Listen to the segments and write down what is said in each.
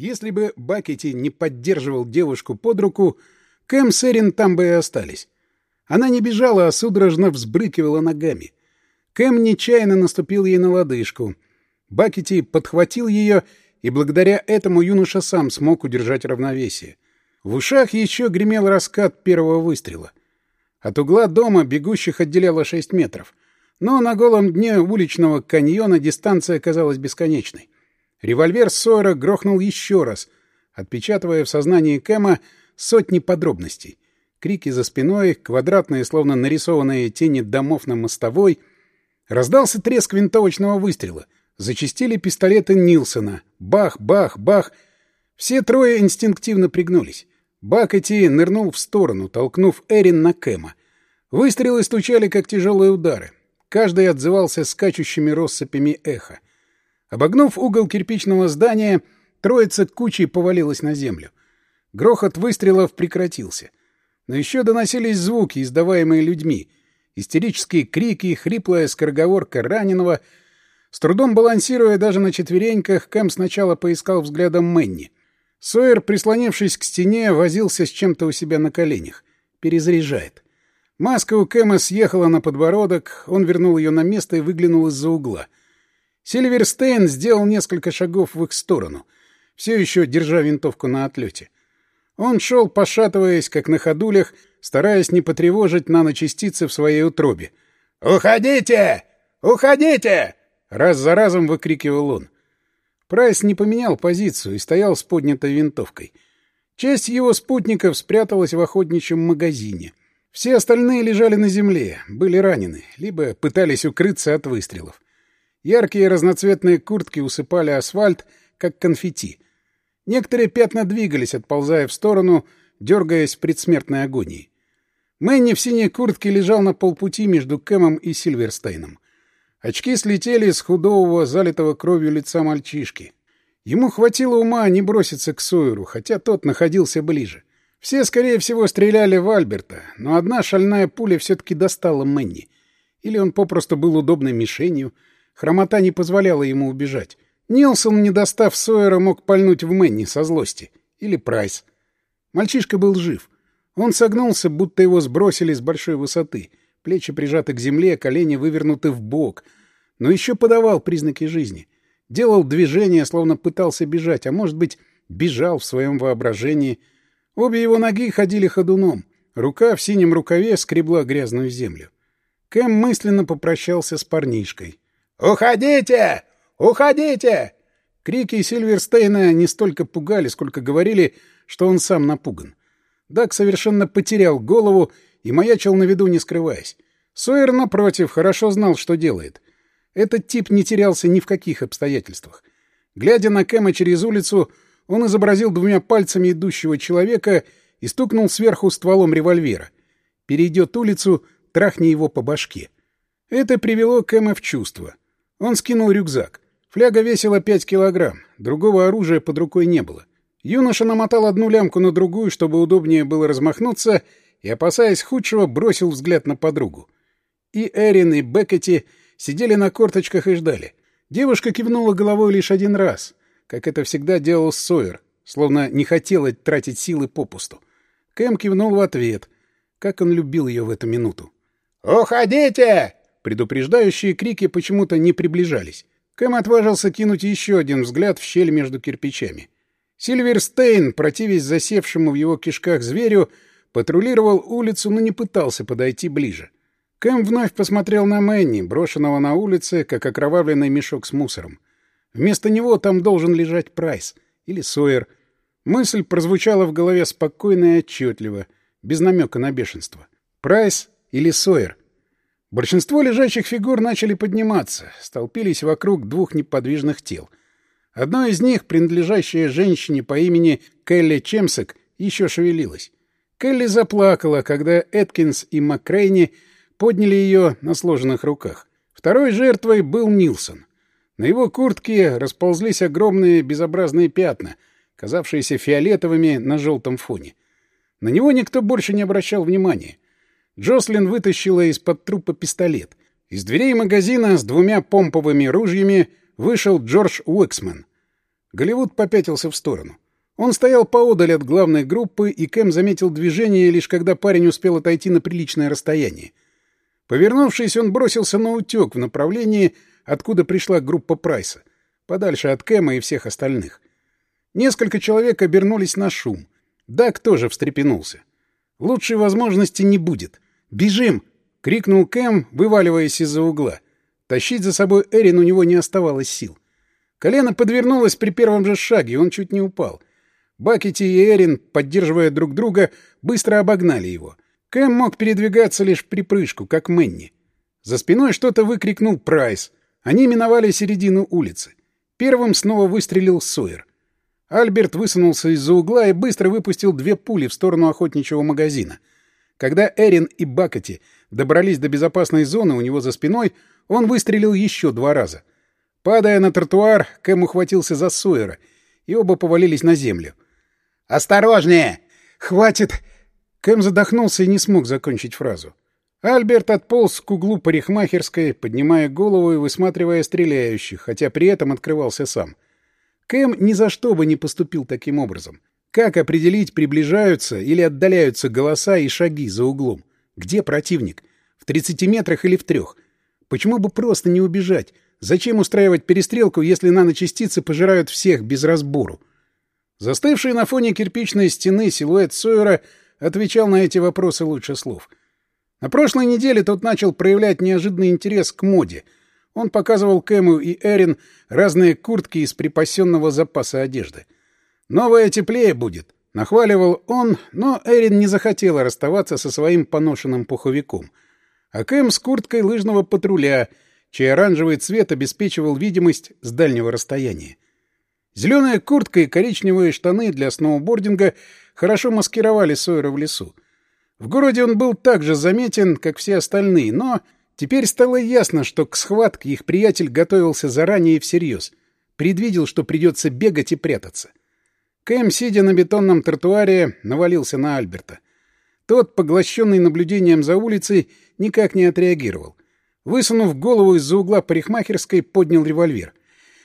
Если бы Бакетти не поддерживал девушку под руку, Кэм с Эрин там бы и остались. Она не бежала, а судорожно взбрыкивала ногами. Кэм нечаянно наступил ей на лодыжку. Бакетти подхватил ее, и благодаря этому юноша сам смог удержать равновесие. В ушах еще гремел раскат первого выстрела. От угла дома бегущих отделяло шесть метров. Но на голом дне уличного каньона дистанция оказалась бесконечной. Револьвер Сойера грохнул еще раз, отпечатывая в сознании Кэма сотни подробностей. Крики за спиной, квадратные, словно нарисованные тени домов на мостовой. Раздался треск винтовочного выстрела. Зачистили пистолеты Нилсона. Бах, бах, бах. Все трое инстинктивно пригнулись. Бакати нырнул в сторону, толкнув Эрин на Кэма. Выстрелы стучали, как тяжелые удары. Каждый отзывался скачущими россыпями эха. Обогнув угол кирпичного здания, троица кучей повалилась на землю. Грохот выстрелов прекратился. Но еще доносились звуки, издаваемые людьми. Истерические крики, хриплая скороговорка раненого. С трудом балансируя даже на четвереньках, Кэм сначала поискал взглядом Мэнни. Сойер, прислонившись к стене, возился с чем-то у себя на коленях. Перезаряжает. Маска у Кэма съехала на подбородок, он вернул ее на место и выглянул из-за угла — Сильверстейн сделал несколько шагов в их сторону, все еще держа винтовку на отлете. Он шел, пошатываясь, как на ходулях, стараясь не потревожить наночастицы в своей утробе. «Уходите! Уходите!» — раз за разом выкрикивал он. Прайс не поменял позицию и стоял с поднятой винтовкой. Часть его спутников спряталась в охотничьем магазине. Все остальные лежали на земле, были ранены, либо пытались укрыться от выстрелов. Яркие разноцветные куртки усыпали асфальт, как конфетти. Некоторые пятна двигались, отползая в сторону, дергаясь в предсмертной агонии. Мэнни в синей куртке лежал на полпути между Кэмом и Сильверстейном. Очки слетели с худого, залитого кровью лица мальчишки. Ему хватило ума не броситься к Сойеру, хотя тот находился ближе. Все, скорее всего, стреляли в Альберта, но одна шальная пуля все-таки достала Мэнни. Или он попросту был удобной мишенью — Хромота не позволяла ему убежать. Нилсон, не достав Сойера, мог пальнуть в Мэнни со злости. Или Прайс. Мальчишка был жив. Он согнулся, будто его сбросили с большой высоты. Плечи прижаты к земле, колени вывернуты в бок. Но еще подавал признаки жизни. Делал движения, словно пытался бежать, а может быть, бежал в своем воображении. Обе его ноги ходили ходуном. Рука в синем рукаве скребла грязную землю. Кэм мысленно попрощался с парнишкой. «Уходите! Уходите!» Крики Сильверстейна не столько пугали, сколько говорили, что он сам напуган. Дак совершенно потерял голову и маячил на виду, не скрываясь. Сойер, напротив, хорошо знал, что делает. Этот тип не терялся ни в каких обстоятельствах. Глядя на Кэма через улицу, он изобразил двумя пальцами идущего человека и стукнул сверху стволом револьвера. Перейдет улицу, трахни его по башке. Это привело Кэма в чувство. Он скинул рюкзак. Фляга весила пять килограмм, другого оружия под рукой не было. Юноша намотал одну лямку на другую, чтобы удобнее было размахнуться, и, опасаясь худшего, бросил взгляд на подругу. И Эрин, и Беккетти сидели на корточках и ждали. Девушка кивнула головой лишь один раз, как это всегда делал Сойер, словно не хотела тратить силы попусту. Кэм кивнул в ответ. Как он любил ее в эту минуту. «Уходите!» Предупреждающие крики почему-то не приближались. Кэм отважился кинуть еще один взгляд в щель между кирпичами. Сильверстейн, противясь засевшему в его кишках зверю, патрулировал улицу, но не пытался подойти ближе. Кэм вновь посмотрел на Мэнни, брошенного на улице, как окровавленный мешок с мусором. Вместо него там должен лежать Прайс или Сойер. Мысль прозвучала в голове спокойно и отчетливо, без намека на бешенство. Прайс или Сойер? Большинство лежащих фигур начали подниматься, столпились вокруг двух неподвижных тел. Одно из них, принадлежащее женщине по имени Келли Чемсек, еще шевелилось. Келли заплакала, когда Эткинс и Маккрейни подняли ее на сложенных руках. Второй жертвой был Нилсон. На его куртке расползлись огромные безобразные пятна, казавшиеся фиолетовыми на желтом фоне. На него никто больше не обращал внимания. Джослин вытащила из-под трупа пистолет. Из дверей магазина с двумя помповыми ружьями вышел Джордж Уэксман. Голливуд попятился в сторону. Он стоял поодаль от главной группы, и Кэм заметил движение, лишь когда парень успел отойти на приличное расстояние. Повернувшись, он бросился на утек в направлении, откуда пришла группа Прайса, подальше от Кэма и всех остальных. Несколько человек обернулись на шум. Дак тоже встрепенулся. Лучшей возможности не будет. «Бежим!» — крикнул Кэм, вываливаясь из-за угла. Тащить за собой Эрин у него не оставалось сил. Колено подвернулось при первом же шаге, он чуть не упал. Бакетти и Эрин, поддерживая друг друга, быстро обогнали его. Кэм мог передвигаться лишь в припрыжку, как Мэнни. За спиной что-то выкрикнул Прайс. Они миновали середину улицы. Первым снова выстрелил Сойер. Альберт высунулся из-за угла и быстро выпустил две пули в сторону охотничьего магазина. Когда Эрин и Бакетти добрались до безопасной зоны у него за спиной, он выстрелил еще два раза. Падая на тротуар, Кэм ухватился за Сойера, и оба повалились на землю. «Осторожнее! Хватит!» Кэм задохнулся и не смог закончить фразу. Альберт отполз к углу парикмахерской, поднимая голову и высматривая стреляющих, хотя при этом открывался сам. Кэм ни за что бы не поступил таким образом. Как определить, приближаются или отдаляются голоса и шаги за углом? Где противник? В 30 метрах или в трех? Почему бы просто не убежать? Зачем устраивать перестрелку, если наночастицы пожирают всех без разбору? Застывший на фоне кирпичной стены силуэт Сойера отвечал на эти вопросы лучше слов. На прошлой неделе тот начал проявлять неожиданный интерес к моде. Он показывал Кэму и Эрин разные куртки из припасенного запаса одежды. «Новое теплее будет», — нахваливал он, но Эрин не захотела расставаться со своим поношенным пуховиком. А Кэм с курткой лыжного патруля — чей оранжевый цвет обеспечивал видимость с дальнего расстояния. Зеленая куртка и коричневые штаны для сноубординга хорошо маскировали Сойера в лесу. В городе он был так же заметен, как все остальные, но теперь стало ясно, что к схватке их приятель готовился заранее и всерьез. Предвидел, что придется бегать и прятаться. Кэм, сидя на бетонном тротуаре, навалился на Альберта. Тот, поглощенный наблюдением за улицей, никак не отреагировал. Высунув голову из-за угла парикмахерской, поднял револьвер.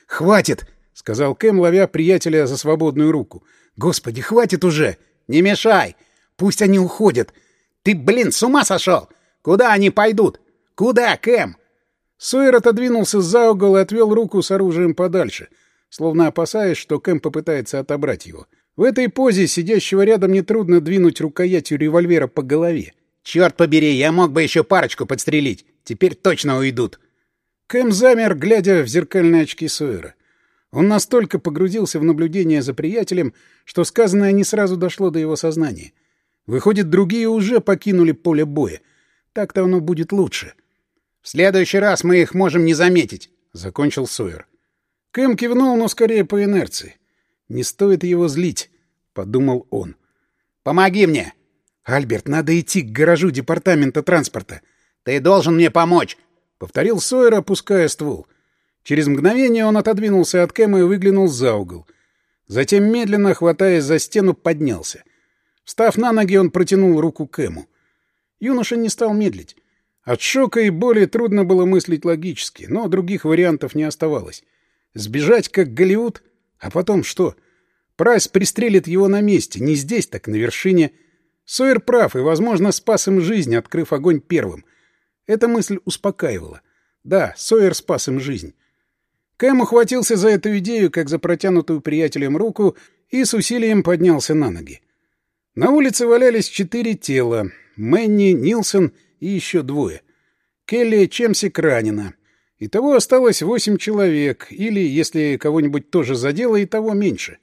«Хватит!» — сказал Кэм, ловя приятеля за свободную руку. «Господи, хватит уже! Не мешай! Пусть они уходят! Ты, блин, с ума сошел! Куда они пойдут? Куда, Кэм?» Сойер отодвинулся за угол и отвел руку с оружием подальше, словно опасаясь, что Кэм попытается отобрать его. В этой позе сидящего рядом нетрудно двинуть рукоятью револьвера по голове. «Черт побери, я мог бы еще парочку подстрелить. Теперь точно уйдут». Кэм замер, глядя в зеркальные очки Сойера. Он настолько погрузился в наблюдение за приятелем, что сказанное не сразу дошло до его сознания. Выходит, другие уже покинули поле боя. Так-то оно будет лучше. «В следующий раз мы их можем не заметить», — закончил Сойер. Кэм кивнул, но скорее по инерции. «Не стоит его злить», — подумал он. «Помоги мне!» «Альберт, надо идти к гаражу департамента транспорта». «Ты должен мне помочь!» — повторил Сойер, опуская ствол. Через мгновение он отодвинулся от Кэма и выглянул за угол. Затем, медленно хватаясь за стену, поднялся. Встав на ноги, он протянул руку Кэму. Юноша не стал медлить. От шока и боли трудно было мыслить логически, но других вариантов не оставалось. Сбежать, как Голливуд? А потом что? Прайс пристрелит его на месте, не здесь, так на вершине — Сойер прав и, возможно, спас им жизнь, открыв огонь первым. Эта мысль успокаивала. Да, Сойер спас им жизнь. Кэм ухватился за эту идею, как за протянутую приятелем руку, и с усилием поднялся на ноги. На улице валялись четыре тела — Мэнни, Нилсон и еще двое. Келли Чемсик ранена. Итого осталось восемь человек, или, если кого-нибудь тоже задело, и того меньше.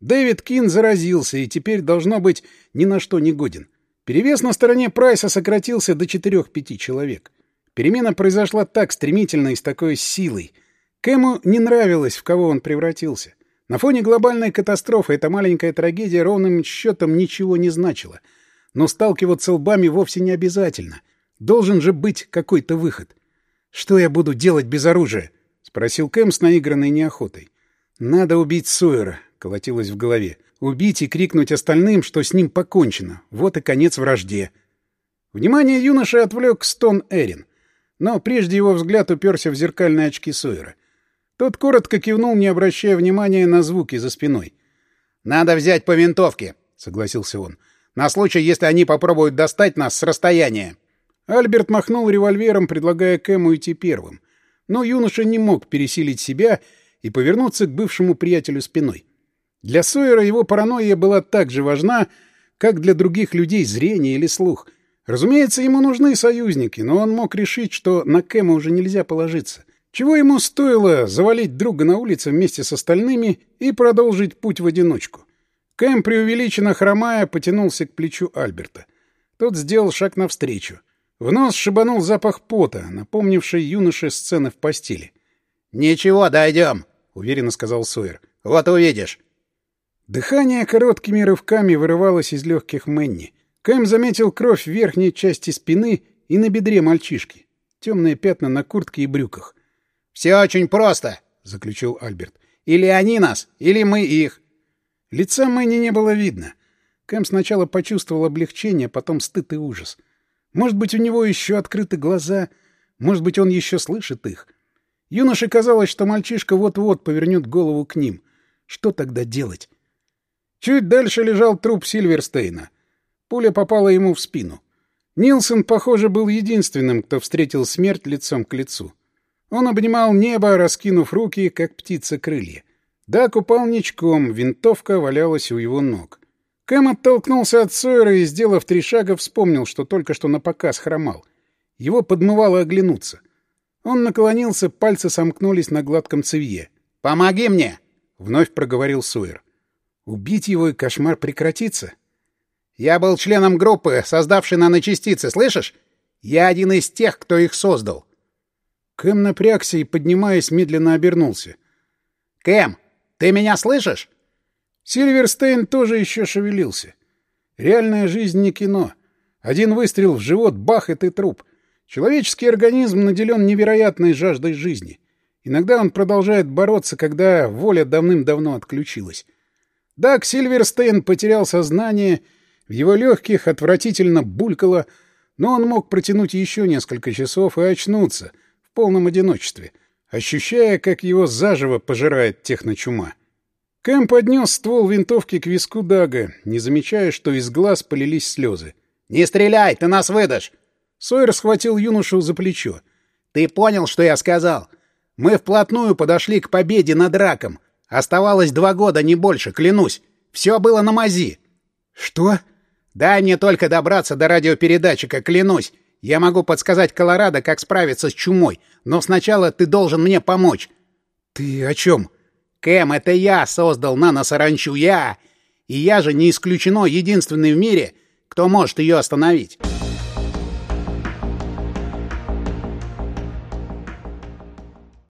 Дэвид Кин заразился и теперь, должно быть, ни на что не годен. Перевес на стороне Прайса сократился до 4-5 человек. Перемена произошла так стремительно и с такой силой. Кэму не нравилось, в кого он превратился. На фоне глобальной катастрофы эта маленькая трагедия ровным счетом ничего не значила. Но сталкиваться лбами вовсе не обязательно. Должен же быть какой-то выход. «Что я буду делать без оружия?» — спросил Кэм с наигранной неохотой. «Надо убить Сойера колотилось в голове. Убить и крикнуть остальным, что с ним покончено. Вот и конец вражде. Внимание юноши отвлек стон Эрин. Но прежде его взгляд уперся в зеркальные очки Сойера. Тот коротко кивнул, не обращая внимания на звуки за спиной. «Надо взять по винтовке», — согласился он. «На случай, если они попробуют достать нас с расстояния». Альберт махнул револьвером, предлагая Кэму идти первым. Но юноша не мог пересилить себя и повернуться к бывшему приятелю спиной. Для Сойера его паранойя была так же важна, как для других людей зрение или слух. Разумеется, ему нужны союзники, но он мог решить, что на Кэма уже нельзя положиться. Чего ему стоило завалить друга на улице вместе с остальными и продолжить путь в одиночку? Кэм, преувеличенно хромая, потянулся к плечу Альберта. Тот сделал шаг навстречу. В нос шибанул запах пота, напомнивший юноше сцены в постели. «Ничего, дойдем», — уверенно сказал Сойер. «Вот увидишь». Дыхание короткими рывками вырывалось из легких Мэнни. Кэм заметил кровь в верхней части спины и на бедре мальчишки. Темные пятна на куртке и брюках. «Все очень просто», — заключил Альберт. «Или они нас, или мы их». Лица Мэнни не было видно. Кэм сначала почувствовал облегчение, потом стыд и ужас. Может быть, у него еще открыты глаза, может быть, он еще слышит их. Юноше казалось, что мальчишка вот-вот повернет голову к ним. Что тогда делать? Чуть дальше лежал труп Сильверстейна. Пуля попала ему в спину. Нилсон, похоже, был единственным, кто встретил смерть лицом к лицу. Он обнимал небо, раскинув руки, как птица крылья. Дак упал ничком, винтовка валялась у его ног. Кэм оттолкнулся от Сойера и, сделав три шага, вспомнил, что только что на показ хромал. Его подмывало оглянуться. Он наклонился, пальцы сомкнулись на гладком цевье. «Помоги мне!» — вновь проговорил Сойер. Убить его и кошмар прекратится? Я был членом группы, создавшей наночастицы, слышишь? Я один из тех, кто их создал. Кэм напрягся и, поднимаясь, медленно обернулся. «Кэм, ты меня слышишь?» Сильверстейн тоже еще шевелился. Реальная жизнь не кино. Один выстрел в живот — бах, и ты труп. Человеческий организм наделен невероятной жаждой жизни. Иногда он продолжает бороться, когда воля давным-давно отключилась. Даг Сильверстейн потерял сознание, в его легких отвратительно булькало, но он мог протянуть еще несколько часов и очнуться в полном одиночестве, ощущая, как его заживо пожирает техночума. Кэм поднес ствол винтовки к виску Дага, не замечая, что из глаз полились слезы. «Не стреляй, ты нас выдашь!» Сойер схватил юношу за плечо. «Ты понял, что я сказал? Мы вплотную подошли к победе над раком. Оставалось два года, не больше, клянусь. Все было на мази. Что? Дай мне только добраться до радиопередатчика, клянусь. Я могу подсказать Колорадо, как справиться с чумой, но сначала ты должен мне помочь. Ты о чем? Кэм, это я создал наносаранчу, я. И я же не исключено единственный в мире, кто может ее остановить.